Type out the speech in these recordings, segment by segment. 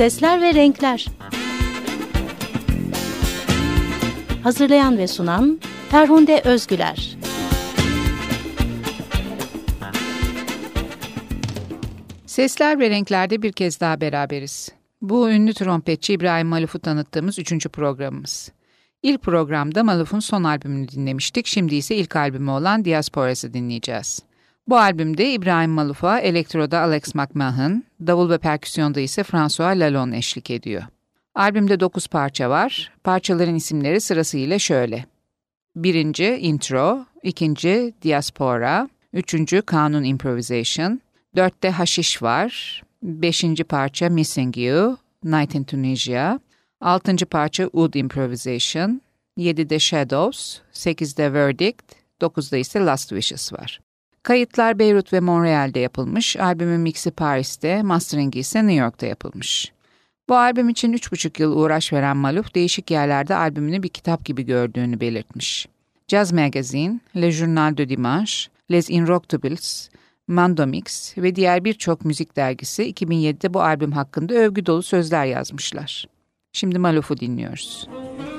Sesler ve Renkler Hazırlayan ve sunan Ferhunde Özgüler Sesler ve renklerde bir kez daha beraberiz. Bu ünlü trompetçi İbrahim Maluf'u tanıttığımız üçüncü programımız. İlk programda Maluf'un son albümünü dinlemiştik. Şimdi ise ilk albümü olan Diasporas'ı dinleyeceğiz. Bu albümde İbrahim Maluf'a elektroda Alex McMahon, davul ve perküsyonda ise François Lalonde eşlik ediyor. Albümde 9 parça var. Parçaların isimleri sırasıyla şöyle. Birinci Intro, ikinci Diaspora, üçüncü Kanun Improvisation, dörtte Haşiş var, beşinci parça Missing You, Night in Tunisia, altıncı parça Wood Improvisation, yedide Shadows, sekizde Verdict, dokuzda ise Last Wishes var. Kayıtlar Beyrut ve Montreal'de yapılmış, albümün mixi Paris'te, masteringi ise New York'ta yapılmış. Bu albüm için 3,5 yıl uğraş veren Maluf, değişik yerlerde albümünü bir kitap gibi gördüğünü belirtmiş. Jazz Magazine, Le Journal de Dimanche, Les Inroctables, Mandomix ve diğer birçok müzik dergisi 2007'de bu albüm hakkında övgü dolu sözler yazmışlar. Şimdi Maluf'u dinliyoruz. Müzik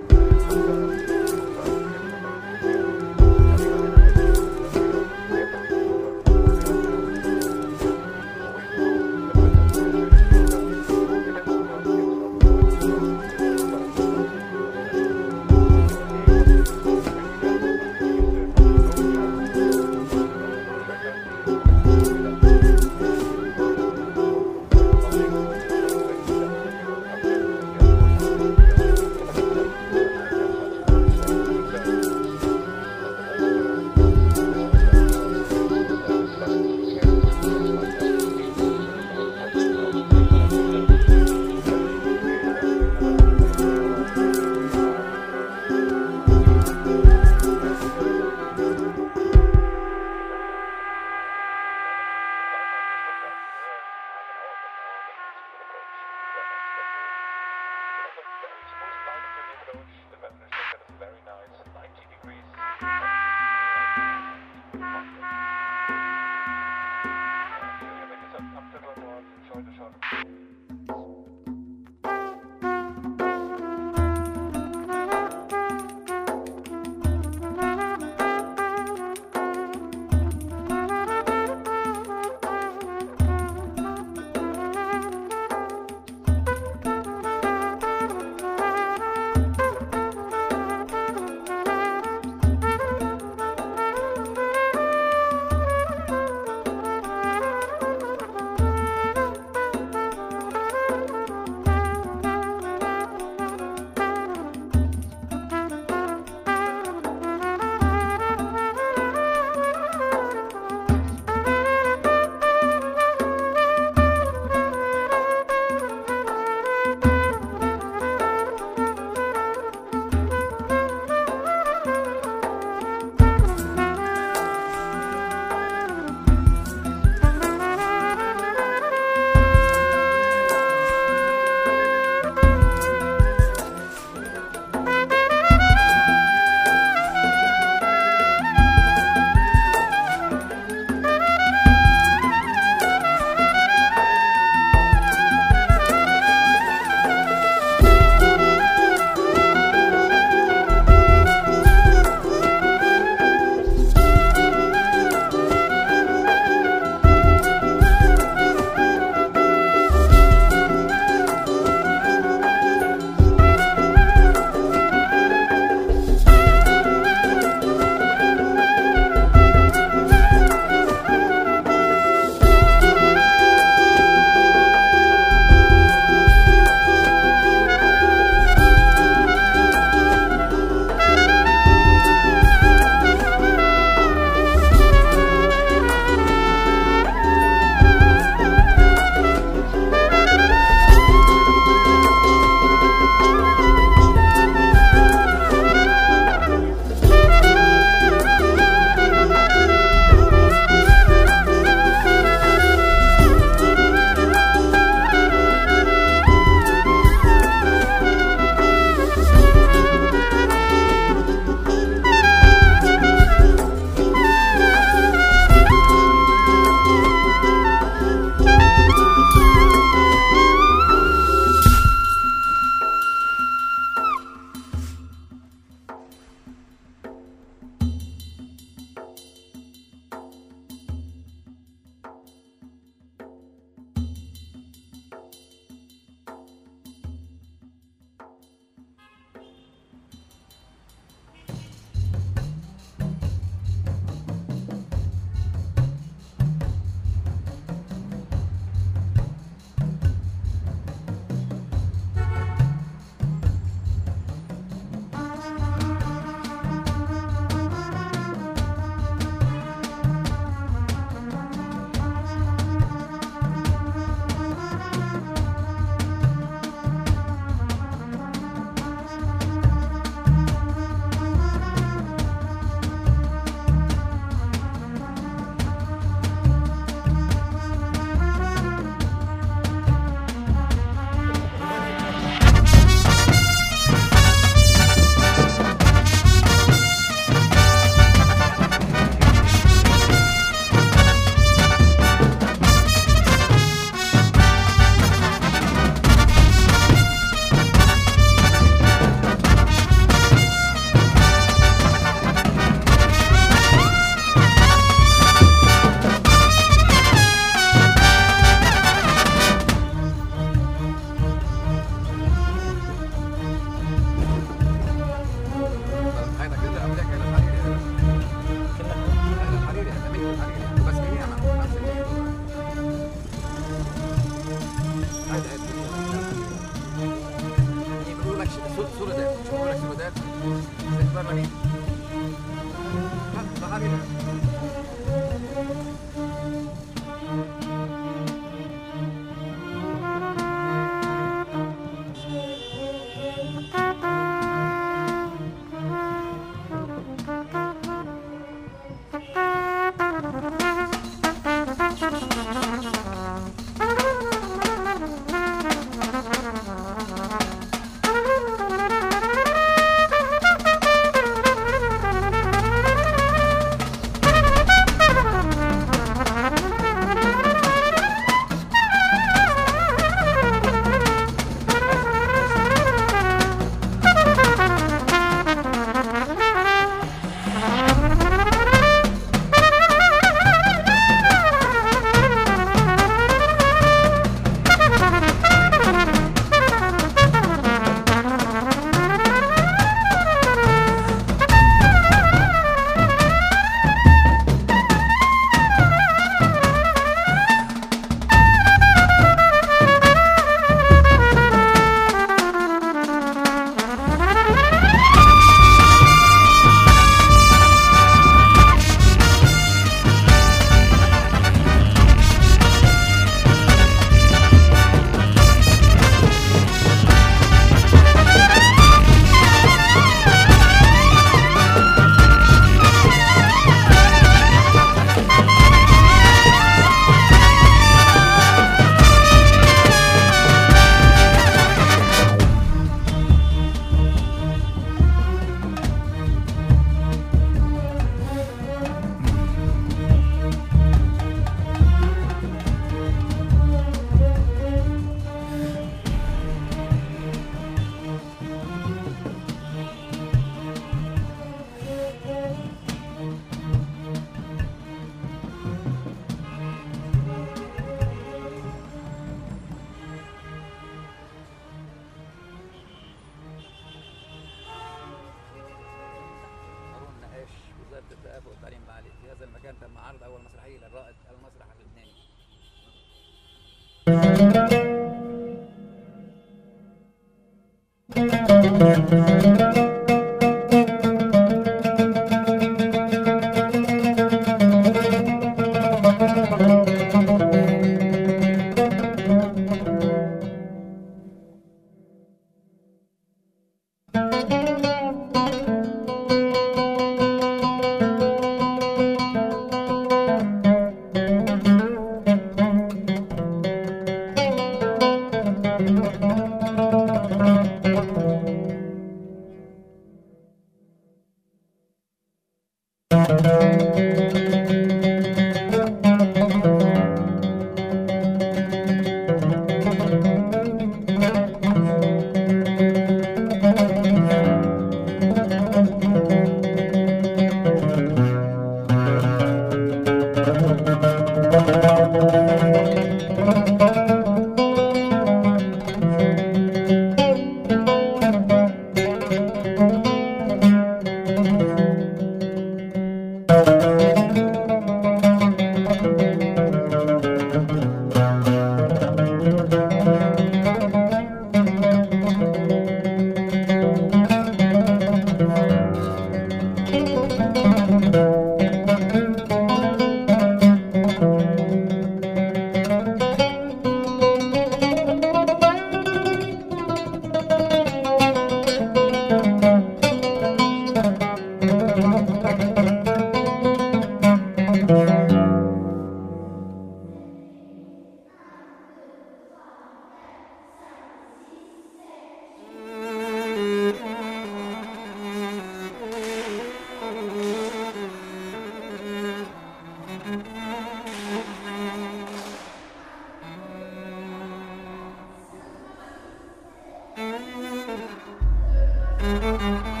Música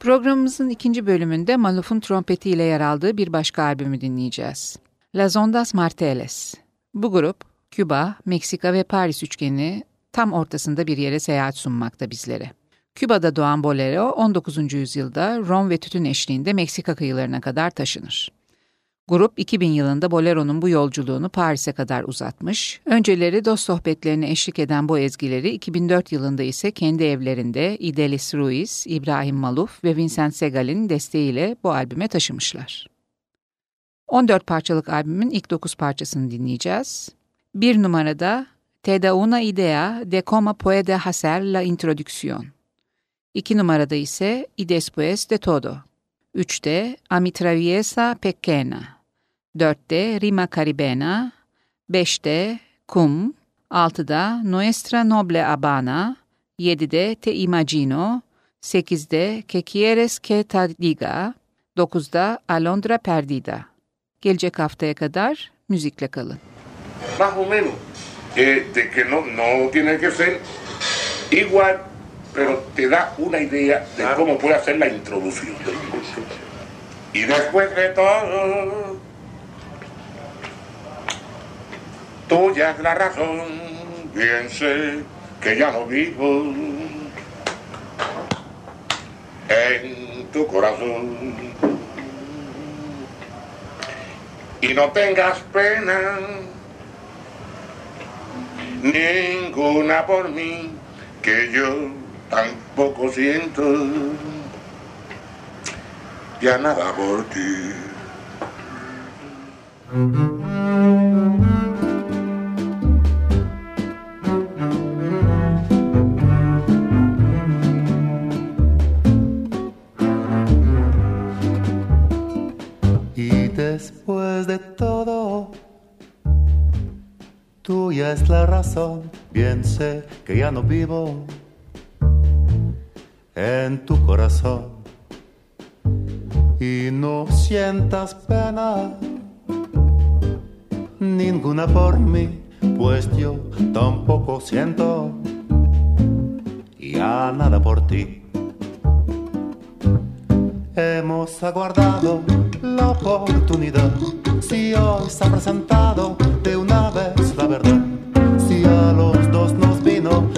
Programımızın ikinci bölümünde Maluf'un trompetiyle yer aldığı bir başka albümü dinleyeceğiz. Las Ondas Marteles. Bu grup, Küba, Meksika ve Paris üçgeni tam ortasında bir yere seyahat sunmakta bizlere. Küba'da doğan bolero 19. yüzyılda Rom ve tütün eşliğinde Meksika kıyılarına kadar taşınır. Grup 2000 yılında Bolero'nun bu yolculuğunu Paris'e kadar uzatmış. Önceleri dost sohbetlerine eşlik eden bu ezgileri 2004 yılında ise kendi evlerinde Idelis Ruiz, İbrahim Maluf ve Vincent Segal'in desteğiyle bu albüme taşımışlar. 14 parçalık albümün ilk 9 parçasını dinleyeceğiz. Bir numarada Te da una idea de cómo puede hacer la introducción. İki numarada ise Y después de todo. Üçte A mi pequeña. Dörtte Rima Caribena, beşte Kum, altıda Nuestra Noble Habana, yedide Te Imagino, sekizde Que Quieres Que Te Diga, dokuzda Alondra Perdida. Gelecek haftaya kadar müzikle kalın. Más o menos, eh, de que no, no tiene que ser igual, pero te da una idea de cómo puede hacer la introducción. Y después de todo, tuya es la razón, bien sé que ya no vivo en tu corazón. Y no tengas pena, ninguna por mí, que yo tampoco siento ya nada por ti. Después de todo, tuya es la razón. Bien sé que ya no vivo en tu corazón. Y no sientas pena ninguna por mí, pues yo tampoco siento ya nada por ti. Hemos aguardado la oportunidad. Si hoy se ha presentado de una vez la verdad. Si a los dos nos vino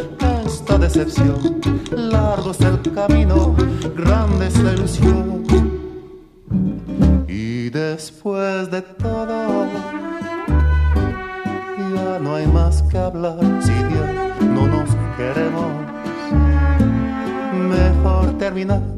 esta decepción. Largo es el camino, grande es la ilusión. Y después de todo, ya no hay más que hablar. Si ya no nos queremos, mejor terminar.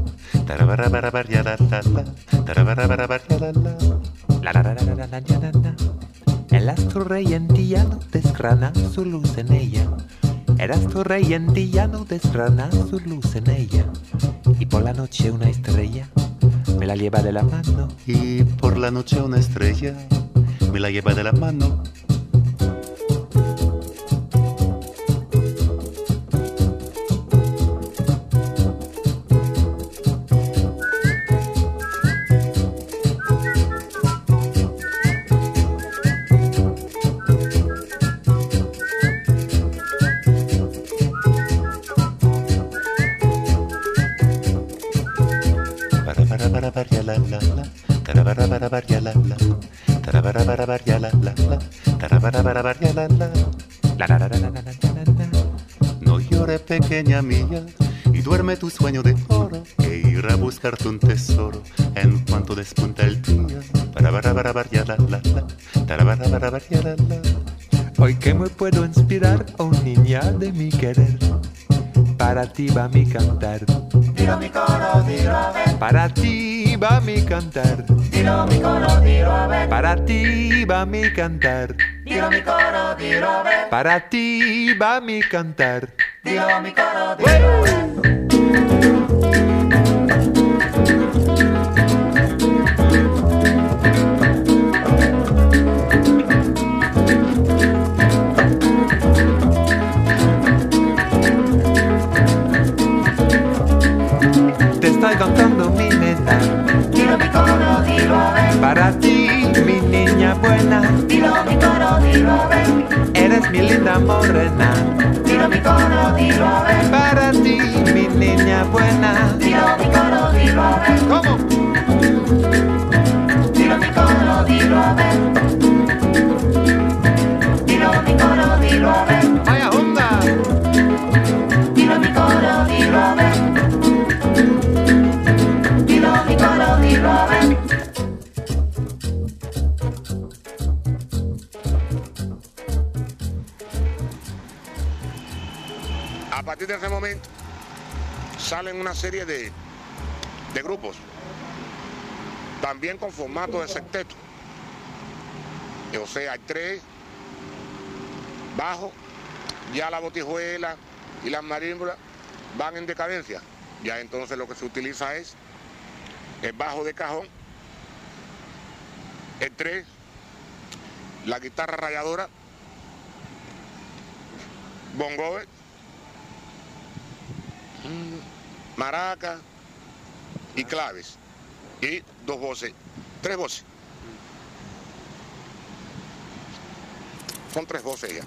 El astro rey en día no desgrana su luz en ella. El astro rey en día no desgrana su luz en ella. Y por la noche una estrella me la lleva de la mano. Y por la noche una estrella me la lleva de la mano pequeña mía y duerme tu sueño de oro que irá a buscarte un tesoro en cuanto despunta el día. Para para para para la la la, para para para para la la. Hoy que me puedo inspirar, oh niña de mi querer. Para ti va mi cantar. Tiro mi coro, a ver, Para ti va mi cantar. tiro mi coro, a ver, Para ti va mi cantar. tiro mi coro, a ver, Para ti va mi cantar. Mi. Te estoy cantando mi nena. Tiro mi coro, tiro a ver, Para ti, mi niña buena. tiro mi coro, tiro a ver, Eres mi linda morena. Salen una serie de, de grupos, también con formato de sexteto. O sea, hay tres bajos, ya la botijuela y las marímbolas van en decadencia. Ya entonces lo que se utiliza es el bajo de cajón, el tres, la guitarra rayadora, bongoe, maraca y claves. Y dos voces, tres voces. Son tres voces ya.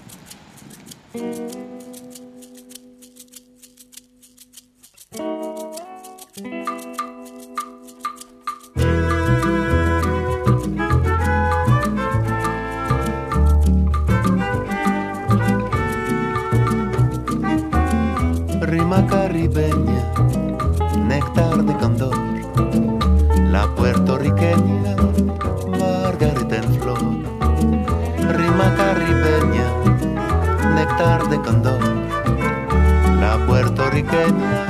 Rima caribeña, néctar de candor, la puertorriqueña, margarita en flor. Rima caribeña, néctar de candor, la puertorriqueña,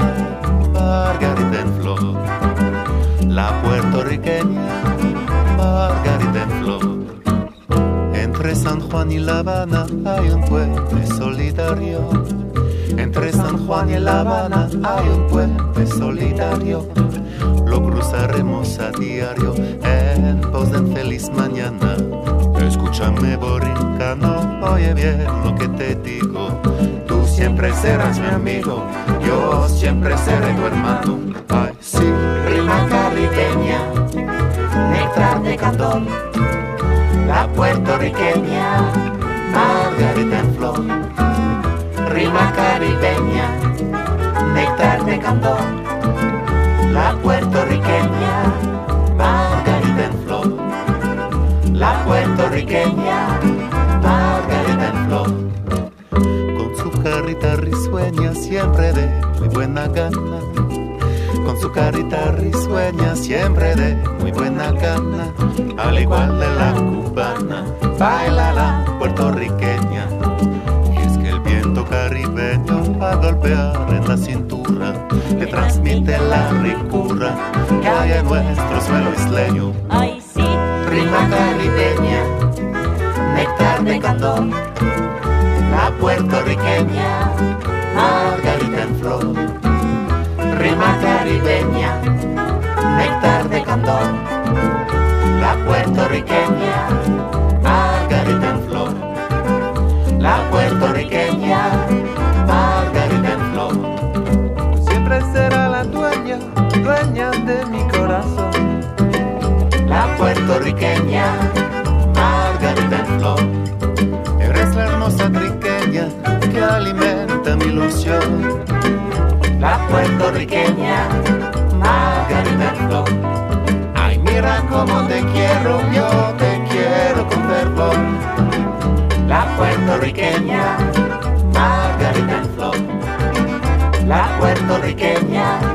margarita en flor. La puertorriqueña, margarita en flor. Entre San Juan y La Habana hay un puente solitario. Entre San Juan y La Habana hay un puente solitario. Lo cruzaremos a diario en pos de feliz mañana. Escúchame, borincano, oye bien lo que te digo. Tú siempre serás mi amigo, yo siempre seré tu hermano. Ay, sí, Rima caribeña, néctar de candor, la puertorriqueña, margarita Rima caribeña, néctar de candor, la puertorriqueña, margarita en flor. La puertorriqueña, margarita en flor. con su carita risueña siempre de muy buena gana. Con su carita risueña siempre de muy buena gana. Al igual de la cubana, baila la puertorriqueña. A golpear en la cintura que transmite la ricura que hay en nuestro suelo isleño. Ay, sí, Rima caribeña, néctar de candón, la puertorriqueña, margarita en flor. Rima caribeña, néctar de candón, la puertorriqueña, puertorriqueña, margarita en flor. Eres la hermosa triqueña que alimenta mi ilusión. La puertorriqueña, margarita en flor. Ay, mira cómo te quiero, yo te quiero con perdón. La puertorriqueña, margarita en flor. La puertorriqueña,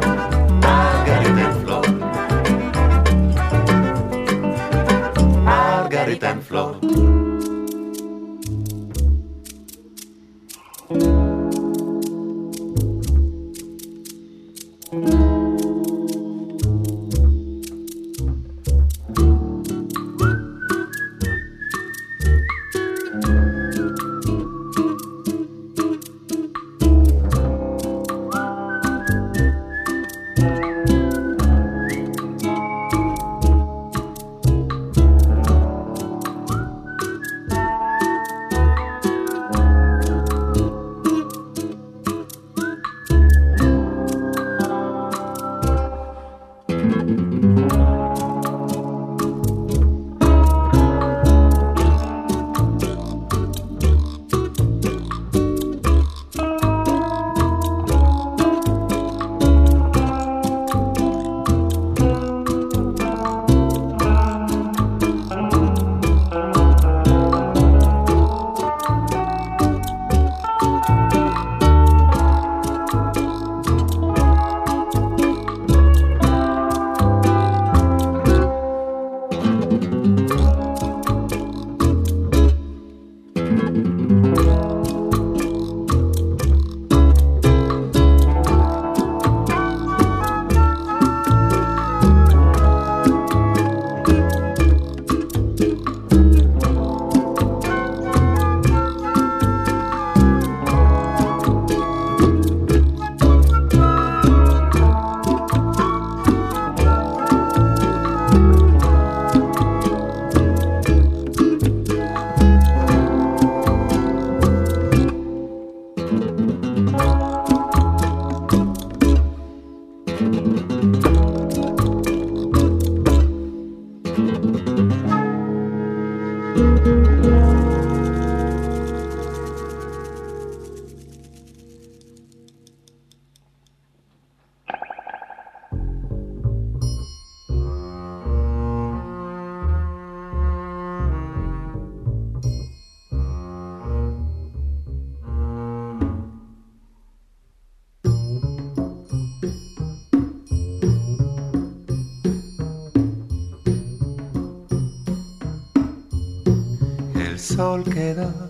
sol queda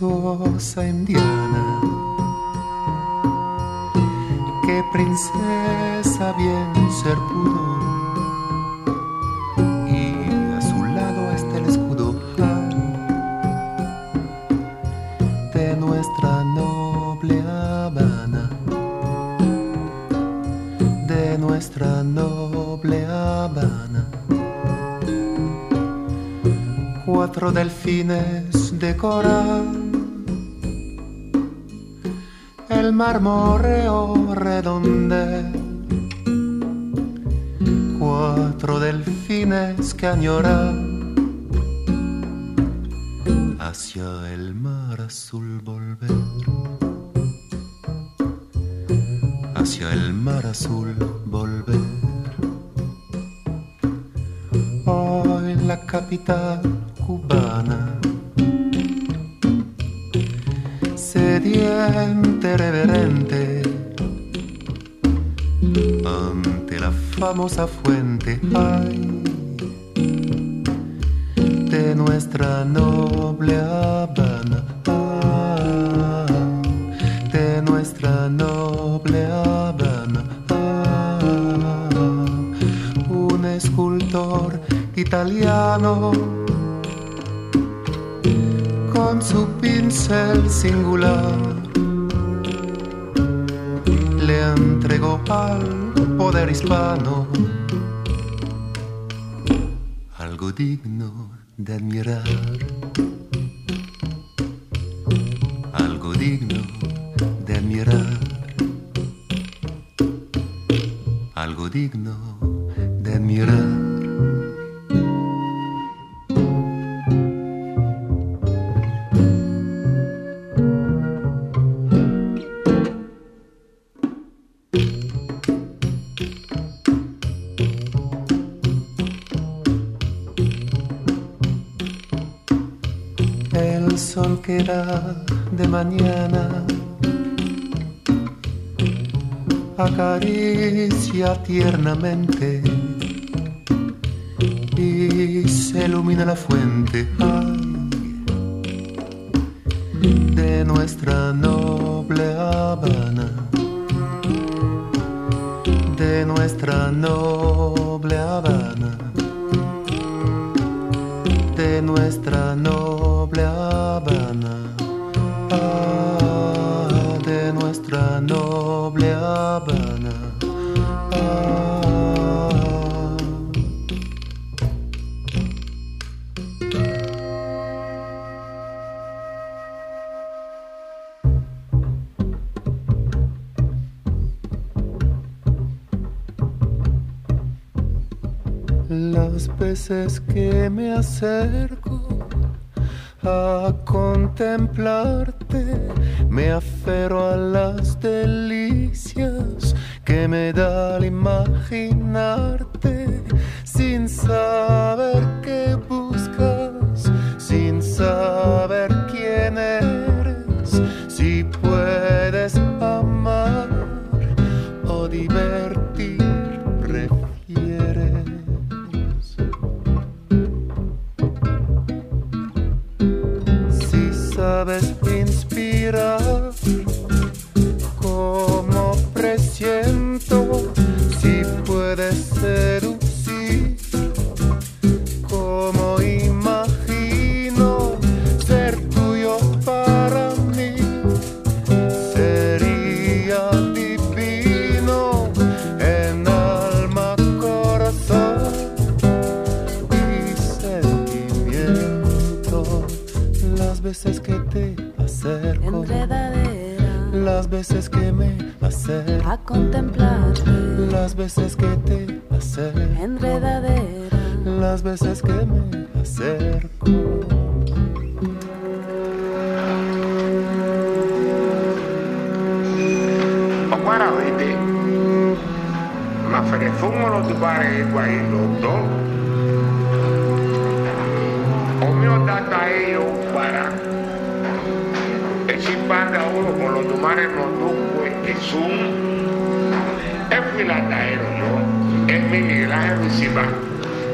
majestuosa indiana. Que princesa bien ser pudo. Y a su lado está el escudo de nuestra noble Habana. De nuestra noble Habana cuatro delfines de coral, el marmoreo redondel. Cuatro delfines que añoran hacia el mar azul volver. Hacia el mar azul volver. Hoy la capital Vamos a fuente. digno de mirar. acaricia tiernamente y se ilumina la fuente.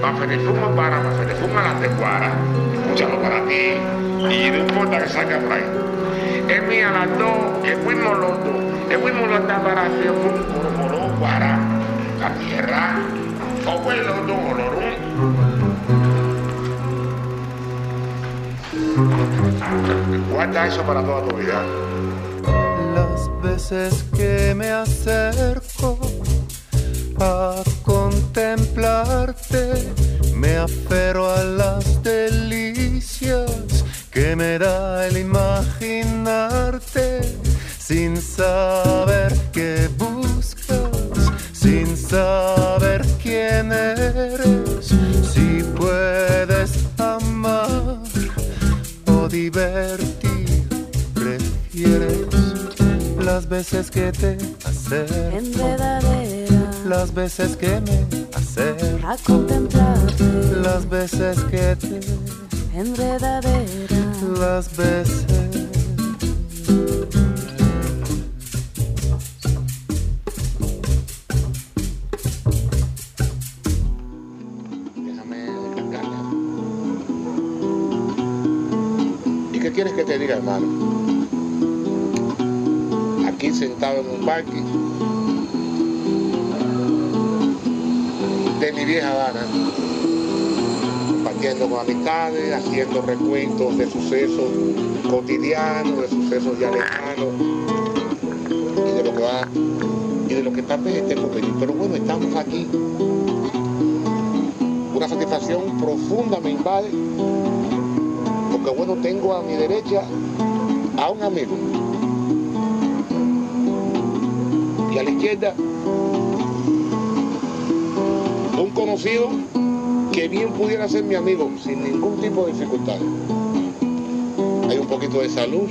Maferifuma para, Maferifuma la tecuara. Escúchalo para ti. Y no importa que salga por ahí. Es mía las dos, es muy moloto, es muy molota para hacer un cormorón para la tierra. O el otro olorón. Guarda eso para toda tu vida. Las veces que me acerco saber quién eres, si puedes amar o divertir, prefieres las veces que te hacer enredadera, las veces que me acerco, a contemplarte, las veces que te enredadera, las veces diga, hermano? Aquí sentado en un parque. De mi vieja Habana, compartiendo con amistades, haciendo recuentos de sucesos cotidianos, de sucesos ya lejanos. Y de lo que va y de lo que tal vez venir. Pero bueno, estamos aquí. Una satisfacción profunda me invade, porque bueno, tengo a mi derecha a un amigo. Y a la izquierda un conocido que bien pudiera ser mi amigo sin ningún tipo de dificultad. Hay un poquito de salud,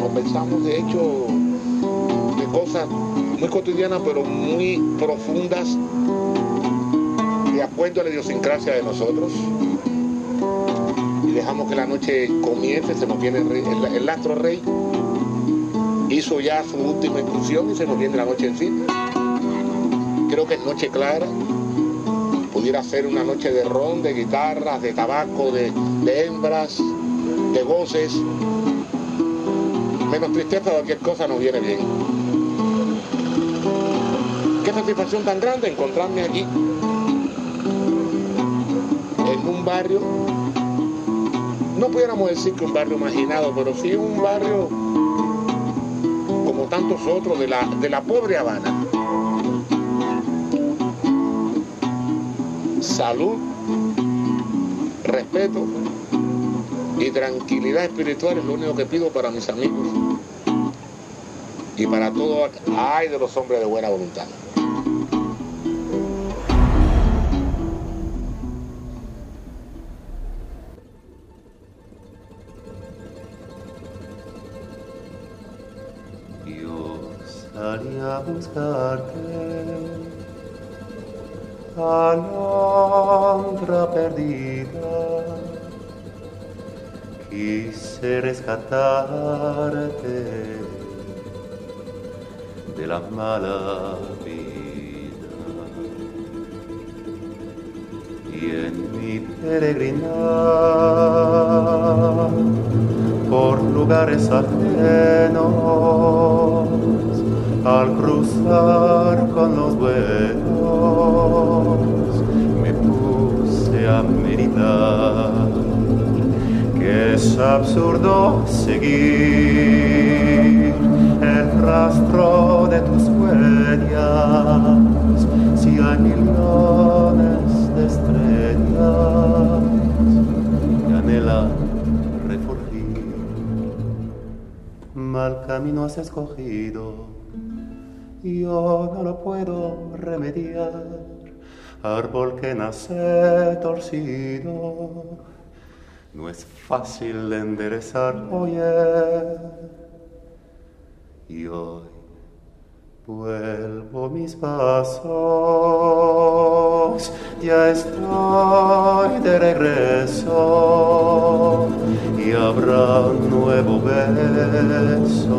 conversamos de hecho de cosas muy cotidianas pero muy profundas de acuerdo a la idiosincrasia de nosotros y dejamos que la noche comience, se nos viene el, astro rey, hizo ya su última incursión y se nos viene la noche encima. Creo que es noche clara, pudiera ser una noche de ron, de guitarras, de tabaco, de, de hembras, de goces, menos tristeza, cualquier cosa nos viene bien. Qué satisfacción tan grande encontrarme aquí en un barrio, no pudiéramos decir que un barrio marginado, pero sí un barrio como tantos otros de la, de la pobre Habana. Salud, respeto y tranquilidad espiritual es lo único que pido para mis amigos y para todos, ay de los hombres de buena voluntad. Buscarte, alondra perdida. Quise rescatarte de la mala vida. Y en mi peregrinar por lugares ajenos al cruzar con los vuelos me puse a meditar que es absurdo seguir el rastro de tus huellas si hay millones de estrellas que anhelan refugio mal camino has escogido, yo no lo puedo remediar, árbol que nace torcido, no es fácil de enderezar, oye, y hoy vuelvo mis pasos, ya estoy de regreso y habrá un nuevo beso